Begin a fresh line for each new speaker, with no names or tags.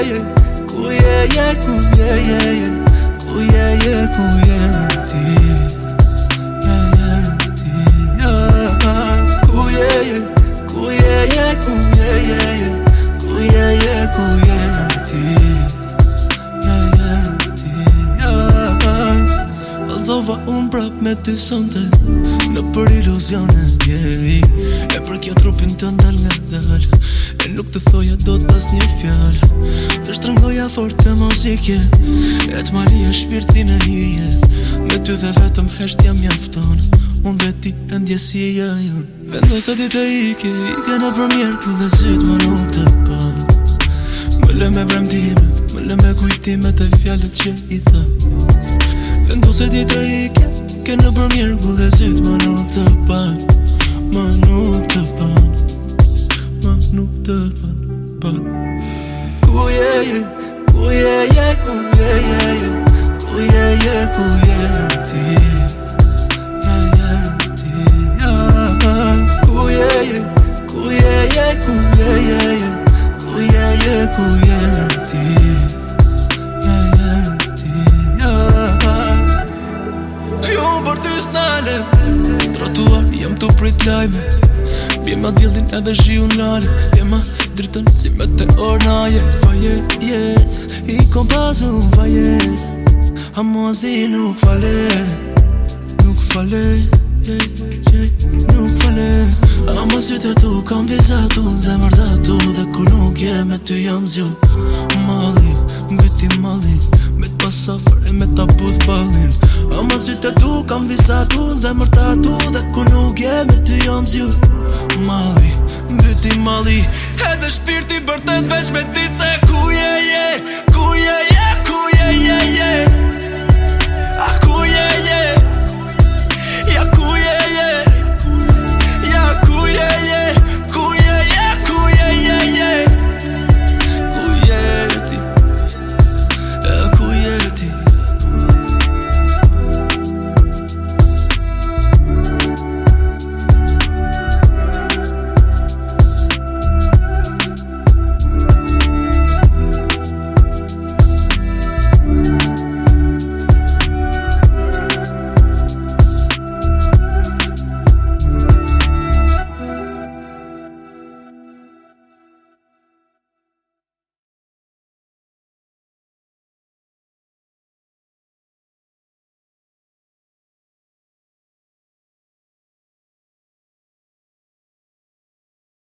ku je ku je je je ku je ku je ti je je ku je ku ku ku ku je ti unë me sonte Në për iluzionet, yeah Pra kjo trupin të ndal nga dal E nuk të thoja do të pas një fjal Të shtrëngoja fort të muzike E të marie shpirtin e hije Me ty dhe vetëm hesht jam jafton Unë veti e ndjesi e jajon Vendo se ti të ike Ike në përmjerë ku dhe zytë më nuk të pa Më lë me bremdimet Më lë me kujtimet e fjalet që i thë Vendo se ti të ike Ike në përmjerë ku dhe zytë më nuk të pa Ma nuk të ban Ma nuk të ban Ban Ku je je Ku je Ku je je Ku je je Ku je je Ti qës nale tu jam të prit lajme Bjema djellin edhe zhi unale Bjema dritën si me të ornaje Faje, je, yeah, i kom pasu Faje, a mua zdi nuk fale Nuk fale, je, yeah, je, yeah, nuk fale A ma të tu kam vizatu Zemër dhe tu dhe ku nuk je me ty jam zju Mali, mbyti mali Me të pasafër e me të budh balin A më zytë tu kam visatu Zemër ta tu dhe ku nuk je me ty jom zju Mali, byti mali Edhe shpirti bërtet veç me ti Se ku je je, ku je je, ku je je je